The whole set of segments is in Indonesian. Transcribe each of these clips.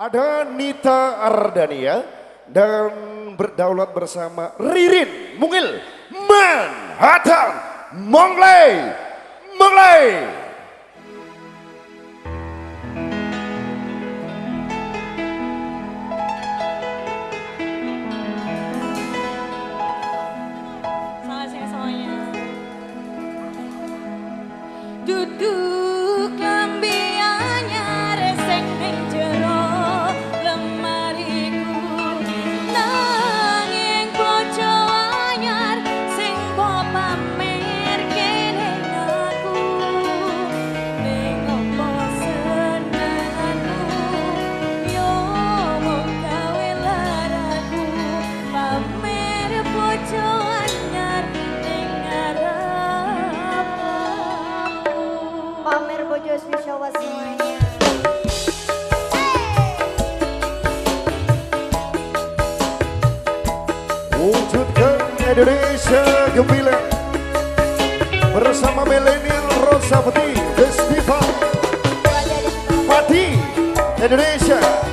Ada Nita Ardania dan berdaulat bersama Ririn Mungil Manhattan Monglai Monglai. do do Wujudkan Indonesia gembira Bersama milenial Rosa Peti Festival. Pati Indonesia.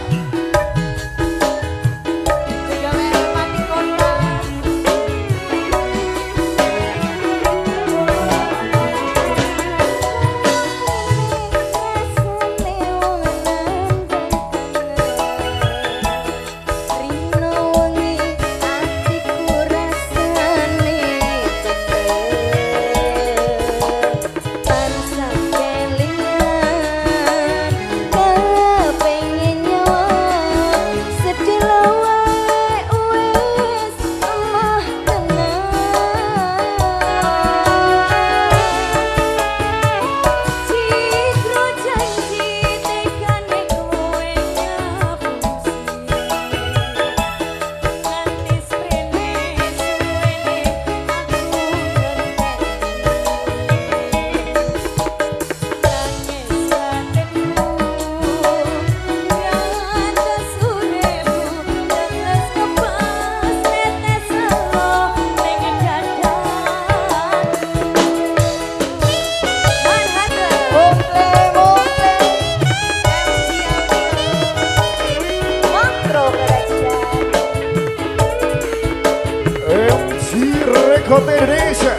inconveniência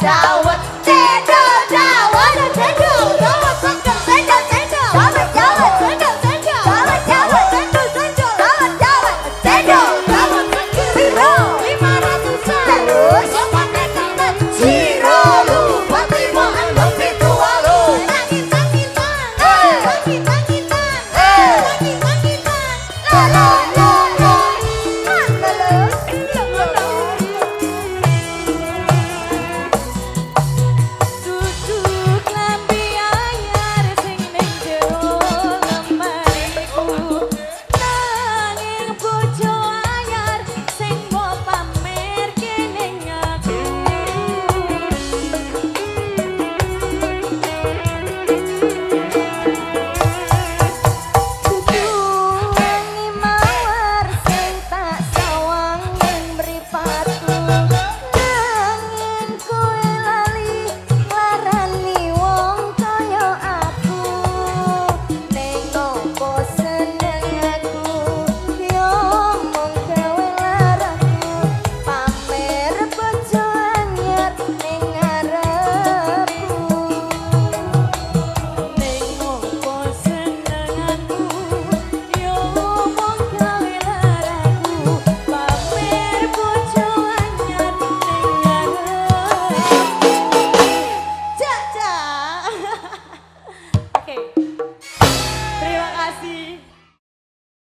chao.